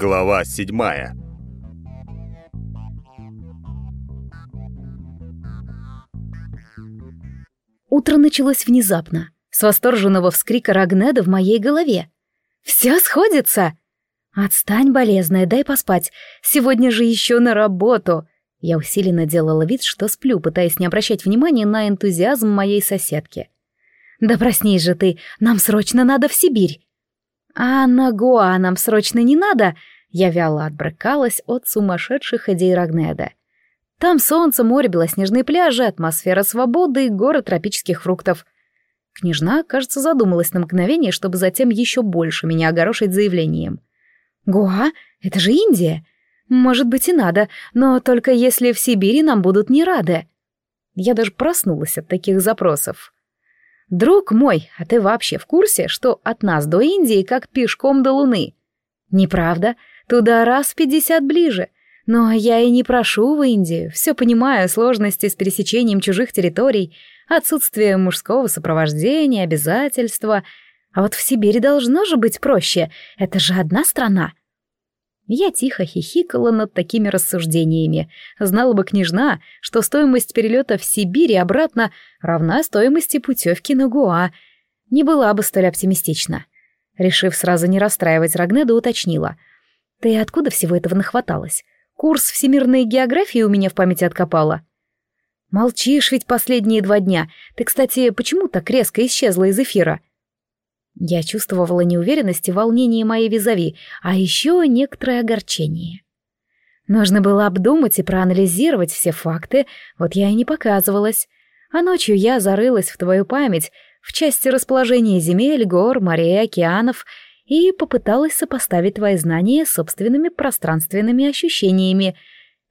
Глава седьмая. Утро началось внезапно, с восторженного вскрика Рагнеда в моей голове. «Все сходится!» «Отстань, болезная, дай поспать. Сегодня же еще на работу!» Я усиленно делала вид, что сплю, пытаясь не обращать внимания на энтузиазм моей соседки. «Да проснись же ты, нам срочно надо в Сибирь!» «А на Гоа нам срочно не надо?» Я вяло отбрыкалась от сумасшедших идей Рагнеда. Там солнце, море, белоснежные пляжи, атмосфера свободы и горы тропических фруктов. Княжна, кажется, задумалась на мгновение, чтобы затем еще больше меня огорошить заявлением. «Гуа? Это же Индия! Может быть и надо, но только если в Сибири нам будут не рады». Я даже проснулась от таких запросов. «Друг мой, а ты вообще в курсе, что от нас до Индии как пешком до Луны?» «Неправда, туда раз пятьдесят ближе. Но я и не прошу в Индию, все понимаю, сложности с пересечением чужих территорий, отсутствие мужского сопровождения, обязательства. А вот в Сибири должно же быть проще, это же одна страна». Я тихо хихикала над такими рассуждениями. Знала бы княжна, что стоимость перелета в Сибирь и обратно равна стоимости путевки на Гуа. Не была бы столь оптимистична. Решив сразу не расстраивать Рагнеду, уточнила. «Ты откуда всего этого нахваталась? Курс всемирной географии у меня в памяти откопала». «Молчишь ведь последние два дня. Ты, кстати, почему так резко исчезла из эфира?» Я чувствовала неуверенность и волнение моей визави, а еще некоторое огорчение. Нужно было обдумать и проанализировать все факты, вот я и не показывалась. А ночью я зарылась в твою память, в части расположения земель, гор, морей, океанов и попыталась сопоставить твои знания с собственными пространственными ощущениями.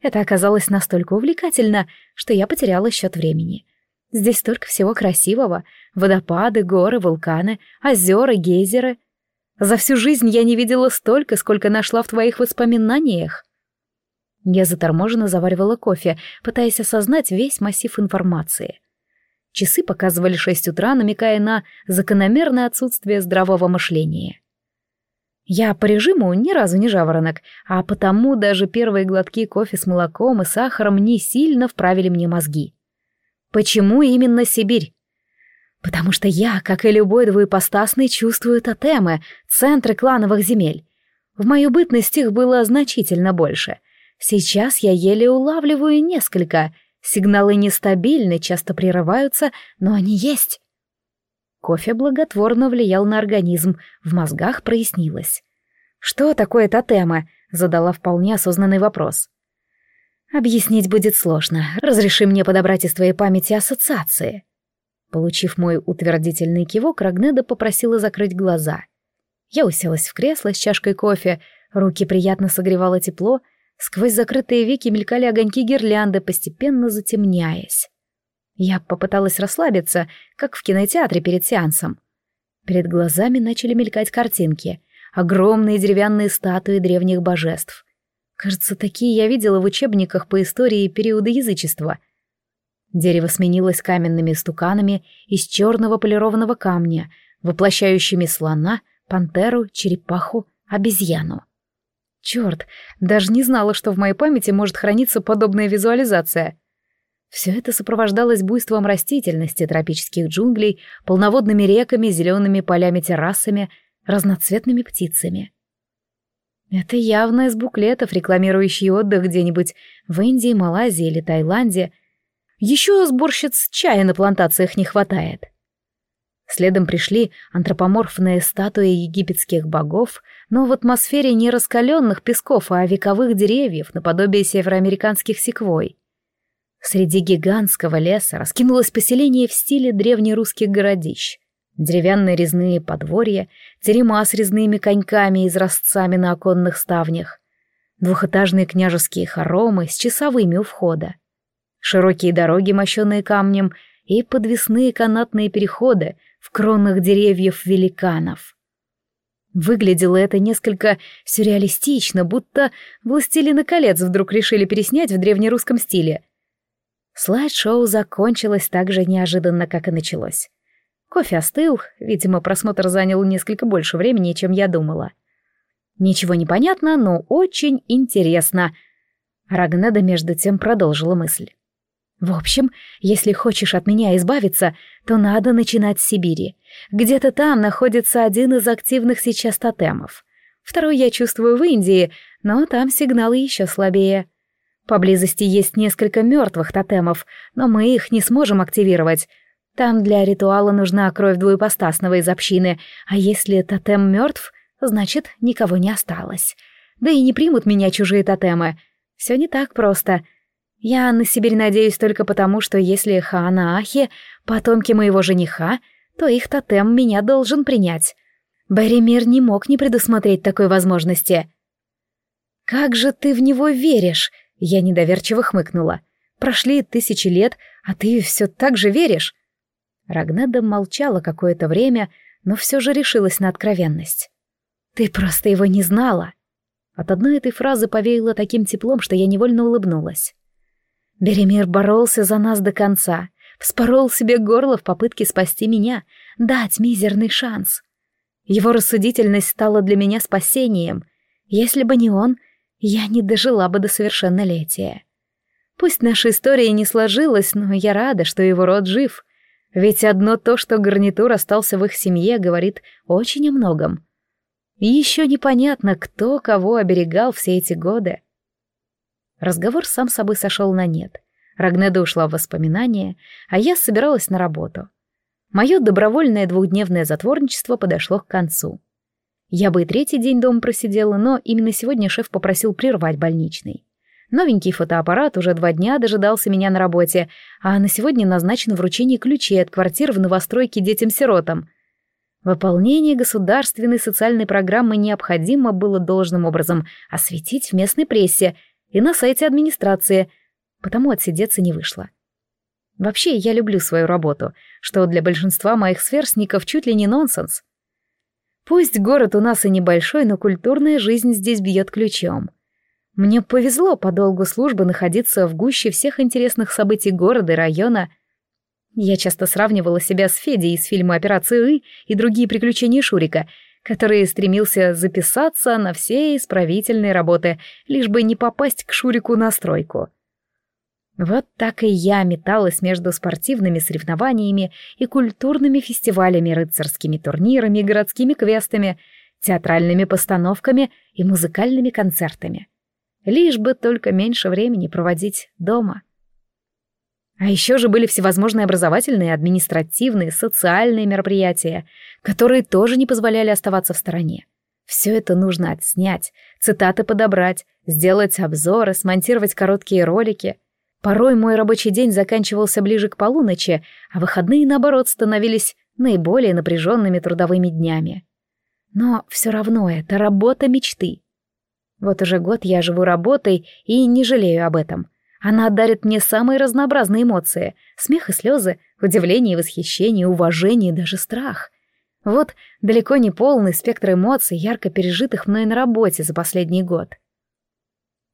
Это оказалось настолько увлекательно, что я потеряла счет времени. Здесь столько всего красивого. Водопады, горы, вулканы, озера, гейзеры. За всю жизнь я не видела столько, сколько нашла в твоих воспоминаниях. Я заторможенно заваривала кофе, пытаясь осознать весь массив информации. Часы показывали шесть утра, намекая на закономерное отсутствие здравого мышления. Я по режиму ни разу не жаворонок, а потому даже первые глотки кофе с молоком и сахаром не сильно вправили мне мозги. Почему именно Сибирь? Потому что я, как и любой двуепостасный, чувствую тотемы, центры клановых земель. В мою бытность их было значительно больше. Сейчас я еле улавливаю несколько. Сигналы нестабильны, часто прерываются, но они есть. Кофе благотворно влиял на организм, в мозгах прояснилось. «Что такое тотемы?» — задала вполне осознанный вопрос. Объяснить будет сложно. Разреши мне подобрать из твоей памяти ассоциации. Получив мой утвердительный кивок, Рагнеда попросила закрыть глаза. Я уселась в кресло с чашкой кофе, руки приятно согревало тепло, сквозь закрытые веки мелькали огоньки гирлянды, постепенно затемняясь. Я попыталась расслабиться, как в кинотеатре перед сеансом. Перед глазами начали мелькать картинки, огромные деревянные статуи древних божеств, Кажется, такие я видела в учебниках по истории периода язычества. Дерево сменилось каменными стуканами из черного полированного камня, воплощающими слона, пантеру, черепаху, обезьяну. Черт, даже не знала, что в моей памяти может храниться подобная визуализация. Все это сопровождалось буйством растительности, тропических джунглей, полноводными реками, зелеными полями-террасами, разноцветными птицами. Это явно из буклетов, рекламирующий отдых где-нибудь в Индии, Малайзии или Таиланде. Еще сборщиц чая на плантациях не хватает. Следом пришли антропоморфные статуи египетских богов, но в атмосфере не раскаленных песков, а вековых деревьев, наподобие североамериканских секвой. Среди гигантского леса раскинулось поселение в стиле древнерусских городищ деревянные резные подворья, терема с резными коньками и изразцами на оконных ставнях, двухэтажные княжеские хоромы с часовыми у входа, широкие дороги, мощенные камнем, и подвесные канатные переходы в кронах деревьев великанов. Выглядело это несколько сюрреалистично, будто «Властелины колец» вдруг решили переснять в древнерусском стиле. Слайд-шоу закончилось так же неожиданно, как и началось. Кофе остыл, видимо, просмотр занял несколько больше времени, чем я думала. Ничего не понятно, но очень интересно. Рагнеда между тем продолжила мысль. В общем, если хочешь от меня избавиться, то надо начинать с Сибири. Где-то там находится один из активных сейчас тотемов. Второй я чувствую в Индии, но там сигналы еще слабее. Поблизости есть несколько мертвых тотемов, но мы их не сможем активировать. Там для ритуала нужна кровь двуепостасного из общины, а если тотем мертв, значит, никого не осталось. Да и не примут меня чужие тотемы. Все не так просто. Я на Сибирь надеюсь только потому, что если Хаана Ахи — потомки моего жениха, то их тотем меня должен принять. Баримир не мог не предусмотреть такой возможности. «Как же ты в него веришь?» — я недоверчиво хмыкнула. «Прошли тысячи лет, а ты все так же веришь?» Рагнеда молчала какое-то время, но все же решилась на откровенность. «Ты просто его не знала!» От одной этой фразы повеяло таким теплом, что я невольно улыбнулась. Беремир боролся за нас до конца, вспорол себе горло в попытке спасти меня, дать мизерный шанс. Его рассудительность стала для меня спасением. Если бы не он, я не дожила бы до совершеннолетия. Пусть наша история не сложилась, но я рада, что его род жив. Ведь одно то, что гарнитур остался в их семье, говорит очень о многом. И еще непонятно, кто кого оберегал все эти годы. Разговор сам собой сошел на нет. Рагнеда ушла в воспоминания, а я собиралась на работу. Мое добровольное двухдневное затворничество подошло к концу. Я бы и третий день дома просидела, но именно сегодня шеф попросил прервать больничный. Новенький фотоаппарат уже два дня дожидался меня на работе, а на сегодня назначено вручение ключей от квартир в новостройке детям-сиротам. Выполнение государственной социальной программы необходимо было должным образом осветить в местной прессе — и на сайте администрации, потому отсидеться не вышло. Вообще, я люблю свою работу, что для большинства моих сверстников чуть ли не нонсенс. Пусть город у нас и небольшой, но культурная жизнь здесь бьет ключом. Мне повезло по долгу службы находиться в гуще всех интересных событий города и района. Я часто сравнивала себя с Федей из фильма «Операция И» и другие приключения Шурика — который стремился записаться на все исправительные работы, лишь бы не попасть к Шурику на стройку. Вот так и я металась между спортивными соревнованиями и культурными фестивалями, рыцарскими турнирами, городскими квестами, театральными постановками и музыкальными концертами. Лишь бы только меньше времени проводить дома. А еще же были всевозможные образовательные, административные, социальные мероприятия, которые тоже не позволяли оставаться в стороне. Все это нужно отснять, цитаты подобрать, сделать обзоры, смонтировать короткие ролики. Порой мой рабочий день заканчивался ближе к полуночи, а выходные, наоборот, становились наиболее напряженными трудовыми днями. Но все равно это работа мечты. Вот уже год я живу работой и не жалею об этом — она дарит мне самые разнообразные эмоции. Смех и слезы, удивление и восхищение, уважение и даже страх. Вот далеко не полный спектр эмоций, ярко пережитых мной на работе за последний год.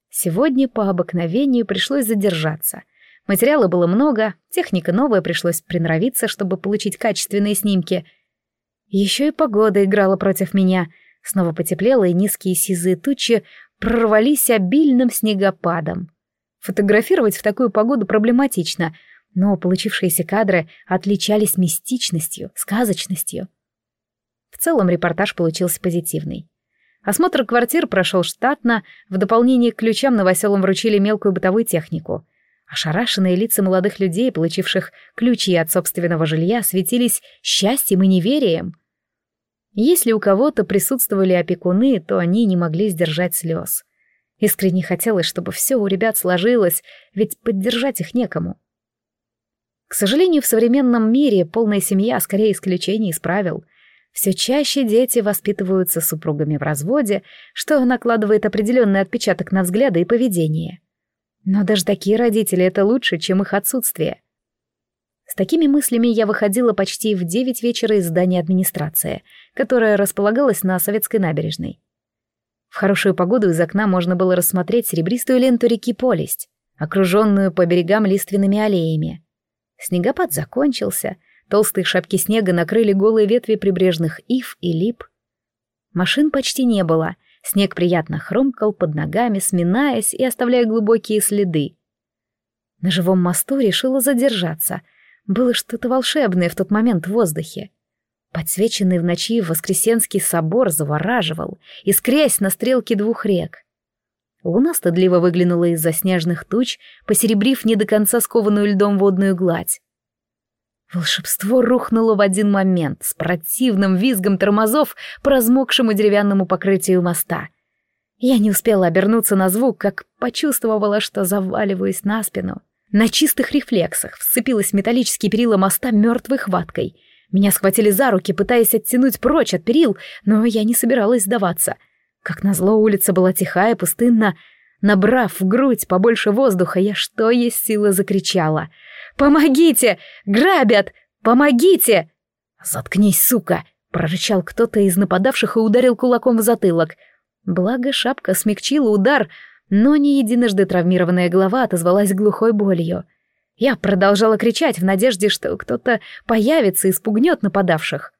Сегодня по обыкновению пришлось задержаться. Материала было много, техника новая, пришлось приноровиться, чтобы получить качественные снимки. Еще и погода играла против меня. Снова потеплело, и низкие сизые тучи прорвались обильным снегопадом. Фотографировать в такую погоду проблематично, но получившиеся кадры отличались мистичностью, сказочностью. В целом репортаж получился позитивный. Осмотр квартир прошел штатно, в дополнение к ключам новоселам вручили мелкую бытовую технику. Ошарашенные лица молодых людей, получивших ключи от собственного жилья, светились счастьем и неверием. Если у кого-то присутствовали опекуны, то они не могли сдержать слез. Искренне хотелось, чтобы все у ребят сложилось, ведь поддержать их некому. К сожалению, в современном мире полная семья скорее исключение из правил. Все чаще дети воспитываются супругами в разводе, что накладывает определенный отпечаток на взгляды и поведение. Но даже такие родители — это лучше, чем их отсутствие. С такими мыслями я выходила почти в девять вечера из здания администрации, которое располагалось на Советской набережной. В хорошую погоду из окна можно было рассмотреть серебристую ленту реки Полесть, окруженную по берегам лиственными аллеями. Снегопад закончился, толстые шапки снега накрыли голые ветви прибрежных ив и лип. Машин почти не было, Снег приятно хрумкал под ногами, сминаясь и оставляя глубокие следы. На живом мосту решила задержаться. Было что-то волшебное в тот момент в воздухе. Подсвеченный в ночи Воскресенский собор завораживал, искрясь на стрелке двух рек. Луна стыдливо выглянула из-за снежных туч, посеребрив не до конца скованную льдом водную гладь. Волшебство рухнуло в один момент с противным визгом тормозов по размокшему деревянному покрытию моста. Я не успела обернуться на звук, как почувствовала, что заваливаюсь на спину. На чистых рефлексах вцепилась в металлические перила моста мертвой хваткой. Меня схватили за руки, пытаясь оттянуть прочь от перил, но я не собиралась сдаваться. Как назло, улица была тихая, пустынна. Набрав в грудь побольше воздуха, я что есть силы закричала — Помогите! Грабят! Помогите!» «Заткнись, сука!» — прорычал кто-то из нападавших и ударил кулаком в затылок. Благо шапка смягчила удар, но не единожды травмированная голова отозвалась глухой болью. Я продолжала кричать в надежде, что кто-то появится и спугнет нападавших.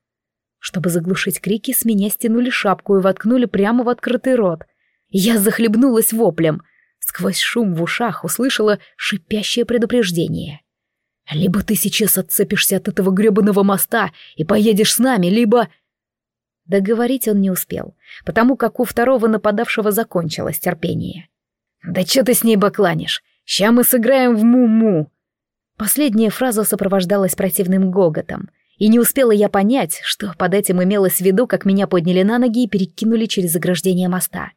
Чтобы заглушить крики, с меня стянули шапку и воткнули прямо в открытый рот. Я захлебнулась воплем. Сквозь шум в ушах услышала шипящее предупреждение. Либо ты сейчас отцепишься от этого грёбаного моста и поедешь с нами, либо...» Договорить он не успел, потому как у второго нападавшего закончилось терпение. «Да чё ты с ней бакланишь? Ща мы сыграем в му-му!» Последняя фраза сопровождалась противным гоготом, и не успела я понять, что под этим имелось в виду, как меня подняли на ноги и перекинули через ограждение моста.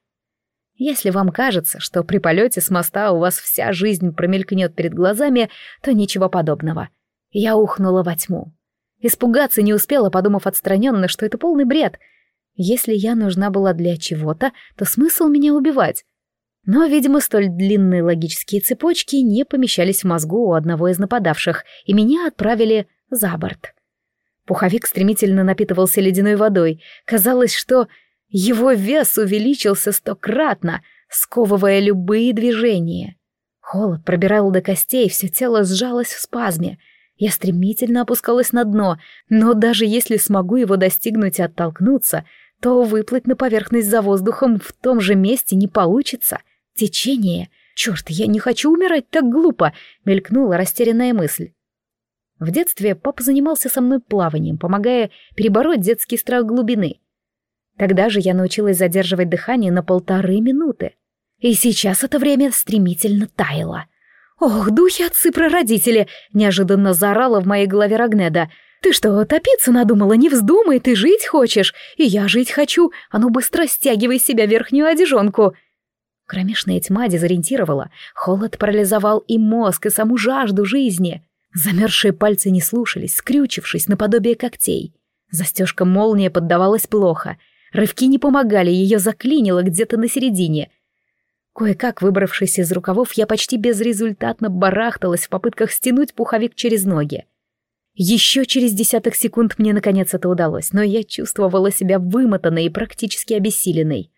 Если вам кажется, что при полете с моста у вас вся жизнь промелькнет перед глазами, то ничего подобного. Я ухнула во тьму. Испугаться не успела, подумав отстраненно, что это полный бред. Если я нужна была для чего-то, то смысл меня убивать. Но, видимо, столь длинные логические цепочки не помещались в мозгу у одного из нападавших, и меня отправили за борт. Пуховик стремительно напитывался ледяной водой. Казалось, что его вес увеличился стократно, сковывая любые движения. Холод пробирал до костей, все тело сжалось в спазме. Я стремительно опускалась на дно, но даже если смогу его достигнуть и оттолкнуться, то выплыть на поверхность за воздухом в том же месте не получится. Течение. Черт, я не хочу умирать так глупо, мелькнула растерянная мысль. В детстве папа занимался со мной плаванием, помогая перебороть детский страх глубины. Тогда же я научилась задерживать дыхание на полторы минуты. И сейчас это время стремительно таяло. «Ох, духи отцы прародители!» — неожиданно заорала в моей голове Рагнеда. «Ты что, топиться надумала? Не вздумай, ты жить хочешь! И я жить хочу! А ну быстро стягивай себя верхнюю одежонку!» Кромешная тьма дезориентировала, холод парализовал и мозг, и саму жажду жизни. Замерзшие пальцы не слушались, скрючившись наподобие когтей. Застежка молния поддавалась плохо, Рывки не помогали, ее заклинило где-то на середине. Кое-как выбравшись из рукавов, я почти безрезультатно барахталась в попытках стянуть пуховик через ноги. Еще через десяток секунд мне наконец это удалось, но я чувствовала себя вымотанной и практически обессиленной.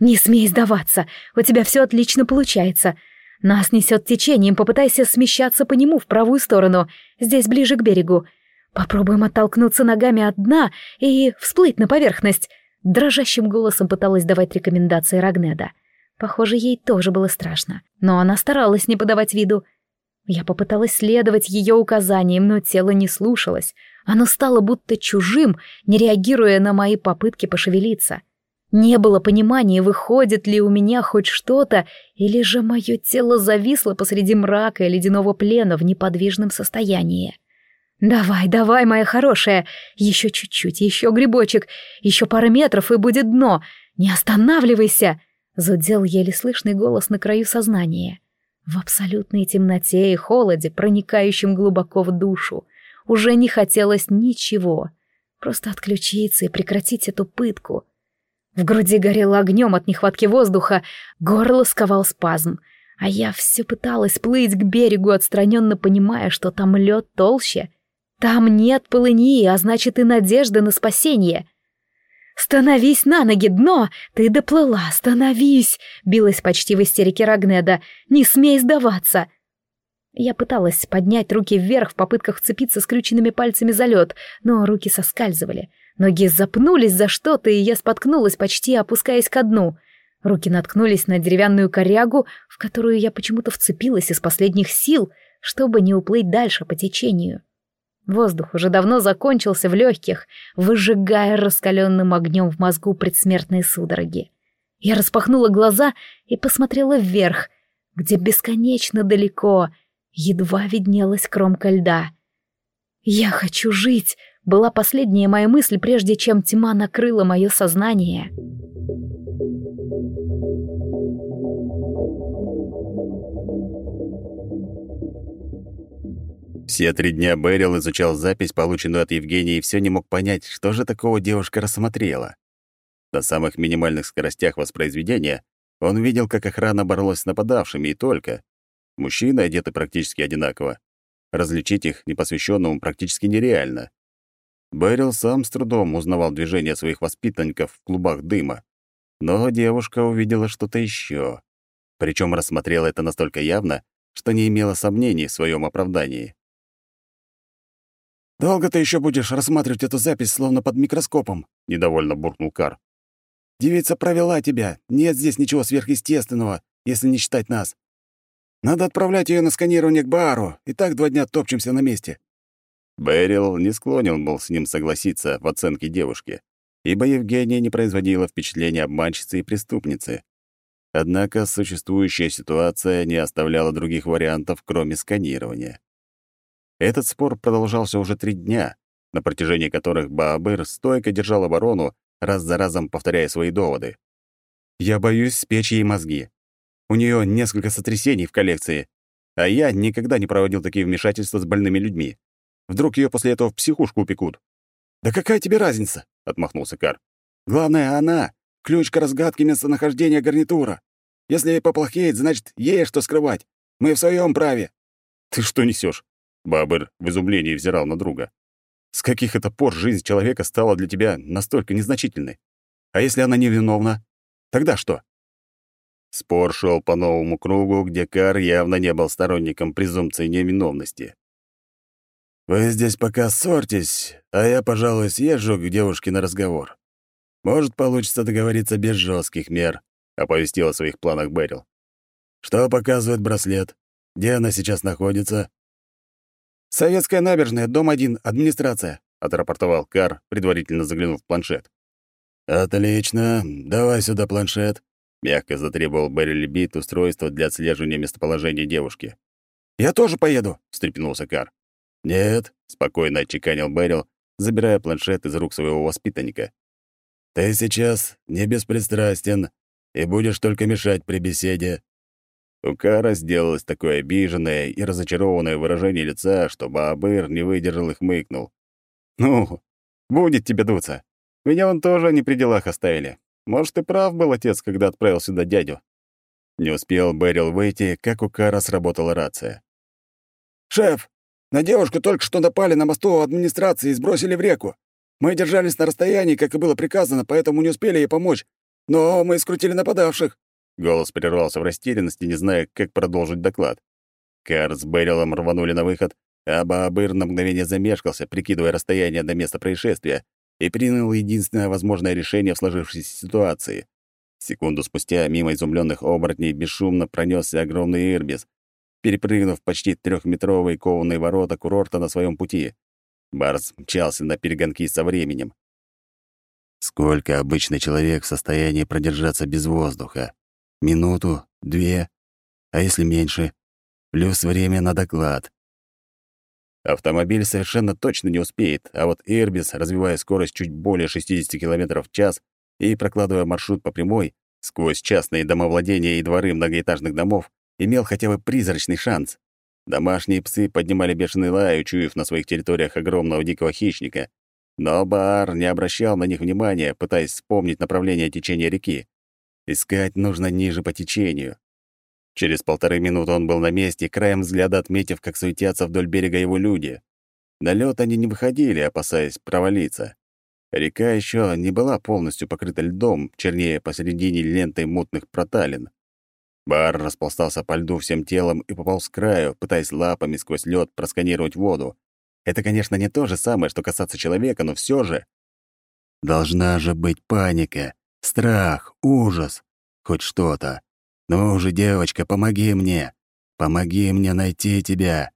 «Не смей сдаваться, у тебя все отлично получается. Нас несет течением, попытайся смещаться по нему в правую сторону, здесь ближе к берегу. Попробуем оттолкнуться ногами от дна и всплыть на поверхность. Дрожащим голосом пыталась давать рекомендации Рагнеда. Похоже, ей тоже было страшно, но она старалась не подавать виду. Я попыталась следовать ее указаниям, но тело не слушалось. Оно стало будто чужим, не реагируя на мои попытки пошевелиться. Не было понимания, выходит ли у меня хоть что-то, или же мое тело зависло посреди мрака и ледяного плена в неподвижном состоянии. «Давай, давай, моя хорошая! Еще чуть-чуть, еще грибочек, еще пара метров, и будет дно! Не останавливайся!» Зудел еле слышный голос на краю сознания. В абсолютной темноте и холоде, проникающем глубоко в душу, уже не хотелось ничего. Просто отключиться и прекратить эту пытку. В груди горело огнем от нехватки воздуха, горло сковал спазм, а я все пыталась плыть к берегу, отстраненно понимая, что там лед толще — там нет полыньи, а значит и надежды на спасение. «Становись на ноги, дно! Ты доплыла, становись!» — билась почти в истерике Рагнеда. «Не смей сдаваться!» Я пыталась поднять руки вверх в попытках вцепиться скрюченными пальцами за лед, но руки соскальзывали. Ноги запнулись за что-то, и я споткнулась, почти опускаясь ко дну. Руки наткнулись на деревянную корягу, в которую я почему-то вцепилась из последних сил, чтобы не уплыть дальше по течению. Воздух уже давно закончился в легких, выжигая раскаленным огнем в мозгу предсмертные судороги. Я распахнула глаза и посмотрела вверх, где бесконечно далеко едва виднелась кромка льда. «Я хочу жить!» — была последняя моя мысль, прежде чем тьма накрыла мое сознание. Все три дня Берил изучал запись, полученную от Евгении, и все не мог понять, что же такого девушка рассмотрела. На самых минимальных скоростях воспроизведения он видел, как охрана боролась с нападавшими, и только. Мужчины одеты практически одинаково. Различить их непосвященному практически нереально. Берил сам с трудом узнавал движения своих воспитанников в клубах дыма. Но девушка увидела что-то еще. Причем рассмотрела это настолько явно, что не имела сомнений в своем оправдании. «Долго ты еще будешь рассматривать эту запись, словно под микроскопом?» — недовольно буркнул Кар. «Девица провела тебя. Нет здесь ничего сверхъестественного, если не считать нас. Надо отправлять ее на сканирование к Баару, и так два дня топчемся на месте». Берил не склонен был с ним согласиться в оценке девушки, ибо Евгения не производила впечатления обманщицы и преступницы. Однако существующая ситуация не оставляла других вариантов, кроме сканирования. Этот спор продолжался уже три дня, на протяжении которых Баабыр стойко держал оборону, раз за разом повторяя свои доводы. «Я боюсь спечь ей мозги. У нее несколько сотрясений в коллекции, а я никогда не проводил такие вмешательства с больными людьми. Вдруг ее после этого в психушку упекут». «Да какая тебе разница?» — отмахнулся Кар. «Главное, она — ключ к разгадке местонахождения гарнитура. Если ей поплохеет, значит, ей что скрывать. Мы в своем праве». «Ты что несешь? Бабыр в изумлении взирал на друга. «С каких это пор жизнь человека стала для тебя настолько незначительной? А если она невиновна? Тогда что?» Спор шел по новому кругу, где Кар явно не был сторонником презумпции невиновности. «Вы здесь пока ссорьтесь, а я, пожалуй, съезжу к девушке на разговор. Может, получится договориться без жестких мер», — оповестил о своих планах Берил. «Что показывает браслет? Где она сейчас находится?» «Советская набережная, дом 1, администрация», — отрапортовал Кар, предварительно заглянув в планшет. «Отлично. Давай сюда планшет», — мягко затребовал Берри Бит устройство для отслеживания местоположения девушки. «Я тоже поеду», — встрепенулся Кар. «Нет», — спокойно отчеканил Берил, забирая планшет из рук своего воспитанника. «Ты сейчас не беспристрастен и будешь только мешать при беседе. У Кара сделалось такое обиженное и разочарованное выражение лица, что Баабыр не выдержал и хмыкнул. «Ну, будет тебе дуться. Меня он тоже не при делах оставили. Может, и прав был отец, когда отправил сюда дядю». Не успел Берил выйти, как у Кара сработала рация. «Шеф, на девушку только что напали на мосту администрации и сбросили в реку. Мы держались на расстоянии, как и было приказано, поэтому не успели ей помочь. Но мы скрутили нападавших». Голос прервался в растерянности, не зная, как продолжить доклад. Кар с Берилом рванули на выход, а Баабыр на мгновение замешкался, прикидывая расстояние до места происшествия, и принял единственное возможное решение в сложившейся ситуации. Секунду спустя мимо изумленных оборотней бесшумно пронесся огромный ирбис, перепрыгнув почти трехметровые кованые ворота курорта на своем пути. Барс мчался на перегонки со временем. Сколько обычный человек в состоянии продержаться без воздуха? Минуту, две, а если меньше? Плюс время на доклад. Автомобиль совершенно точно не успеет, а вот Airbus, развивая скорость чуть более 60 км в час и прокладывая маршрут по прямой, сквозь частные домовладения и дворы многоэтажных домов, имел хотя бы призрачный шанс. Домашние псы поднимали бешеный лай, учуяв на своих территориях огромного дикого хищника. Но Баар не обращал на них внимания, пытаясь вспомнить направление течения реки. Искать нужно ниже по течению. Через полторы минуты он был на месте, краем взгляда отметив, как суетятся вдоль берега его люди. На лед они не выходили, опасаясь провалиться. Река еще не была полностью покрыта льдом, чернее посередине лентой мутных проталин. Бар распластался по льду всем телом и попал с краю, пытаясь лапами сквозь лед просканировать воду. Это, конечно, не то же самое, что касаться человека, но все же. Должна же быть паника. Страх, ужас. хоть что-то. Ну же, девочка, помоги мне. Помоги мне найти тебя.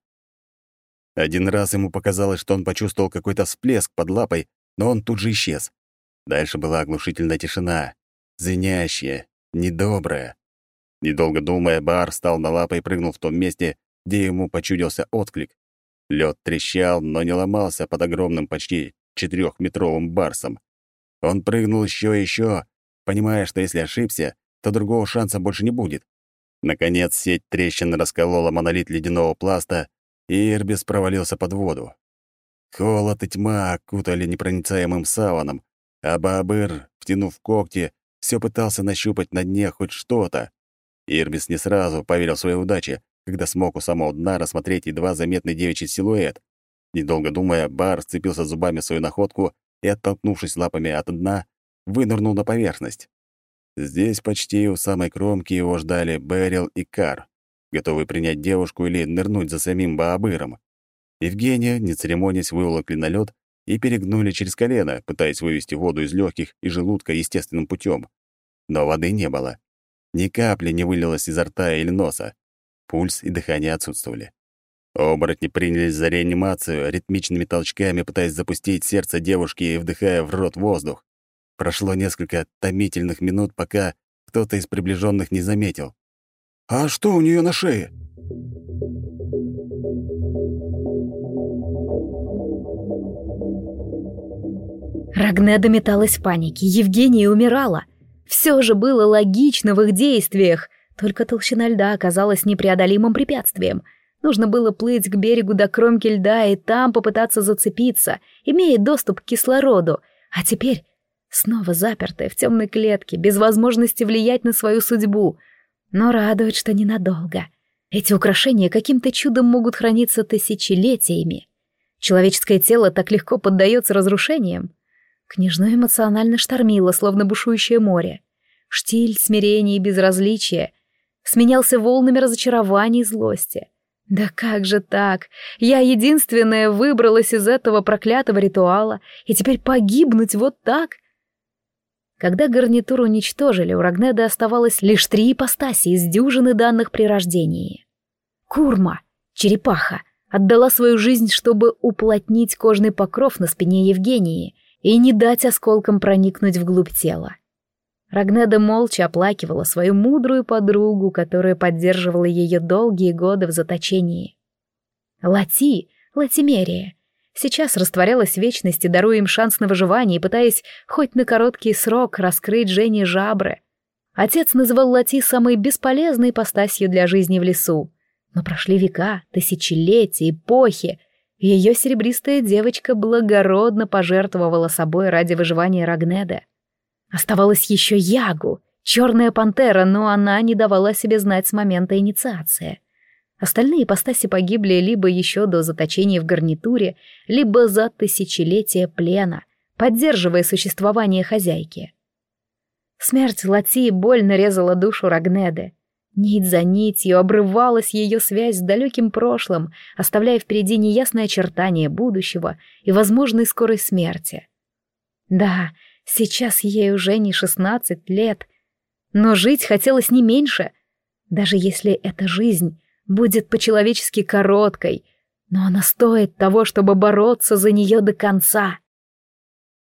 Один раз ему показалось, что он почувствовал какой-то всплеск под лапой, но он тут же исчез. Дальше была оглушительная тишина, звенящая, недобрая. Недолго думая, Бар встал на лапы и прыгнул в том месте, где ему почудился отклик. Лед трещал, но не ломался под огромным, почти четырехметровым барсом. Он прыгнул еще и еще, понимая, что если ошибся, то другого шанса больше не будет. Наконец, сеть трещин расколола монолит ледяного пласта, и Ирбис провалился под воду. Холод и тьма окутали непроницаемым саваном, а Баабыр, втянув когти, все пытался нащупать на дне хоть что-то. Ирбис не сразу поверил своей удаче, когда смог у самого дна рассмотреть едва заметный девичий силуэт. Недолго думая, Бар сцепился зубами свою находку и, оттолкнувшись лапами от дна, вынырнул на поверхность. Здесь почти у самой кромки его ждали Берил и Кар, готовые принять девушку или нырнуть за самим Баабыром. Евгения, не церемонясь, выволокли на лед и перегнули через колено, пытаясь вывести воду из легких и желудка естественным путем. Но воды не было. Ни капли не вылилось изо рта или носа. Пульс и дыхание отсутствовали. Оборотни принялись за реанимацию, ритмичными толчками пытаясь запустить сердце девушки и вдыхая в рот воздух. Прошло несколько томительных минут, пока кто-то из приближенных не заметил. «А что у нее на шее?» Рагнеда металась в панике, Евгения умирала. Все же было логично в их действиях, только толщина льда оказалась непреодолимым препятствием. Нужно было плыть к берегу до кромки льда и там попытаться зацепиться, имея доступ к кислороду. А теперь снова запертая в темной клетке, без возможности влиять на свою судьбу. Но радует, что ненадолго. Эти украшения каким-то чудом могут храниться тысячелетиями. Человеческое тело так легко поддается разрушениям. Княжну эмоционально штормило, словно бушующее море. Штиль, смирение и безразличие сменялся волнами разочарования и злости. Да как же так? Я единственная выбралась из этого проклятого ритуала, и теперь погибнуть вот так? Когда гарнитуру уничтожили, у Рагнеда оставалось лишь три ипостаси из дюжины данных при рождении. Курма, черепаха, отдала свою жизнь, чтобы уплотнить кожный покров на спине Евгении и не дать осколкам проникнуть вглубь тела. Рагнеда молча оплакивала свою мудрую подругу, которая поддерживала ее долгие годы в заточении. Лати, Латимерия, сейчас растворялась в вечности, даруя им шанс на выживание и пытаясь хоть на короткий срок раскрыть Жене жабры. Отец называл Лати самой бесполезной ипостасью для жизни в лесу. Но прошли века, тысячелетия, эпохи, ее серебристая девочка благородно пожертвовала собой ради выживания Рагнеда. Оставалась еще Ягу, черная пантера, но она не давала себе знать с момента инициации. Остальные ипостаси погибли либо еще до заточения в гарнитуре, либо за тысячелетия плена, поддерживая существование хозяйки. Смерть Лати больно резала душу Рагнеды. Нить за нитью обрывалась ее связь с далеким прошлым, оставляя впереди неясное очертание будущего и возможной скорой смерти. Да, сейчас ей уже не шестнадцать лет, но жить хотелось не меньше, даже если эта жизнь будет по-человечески короткой, но она стоит того, чтобы бороться за нее до конца.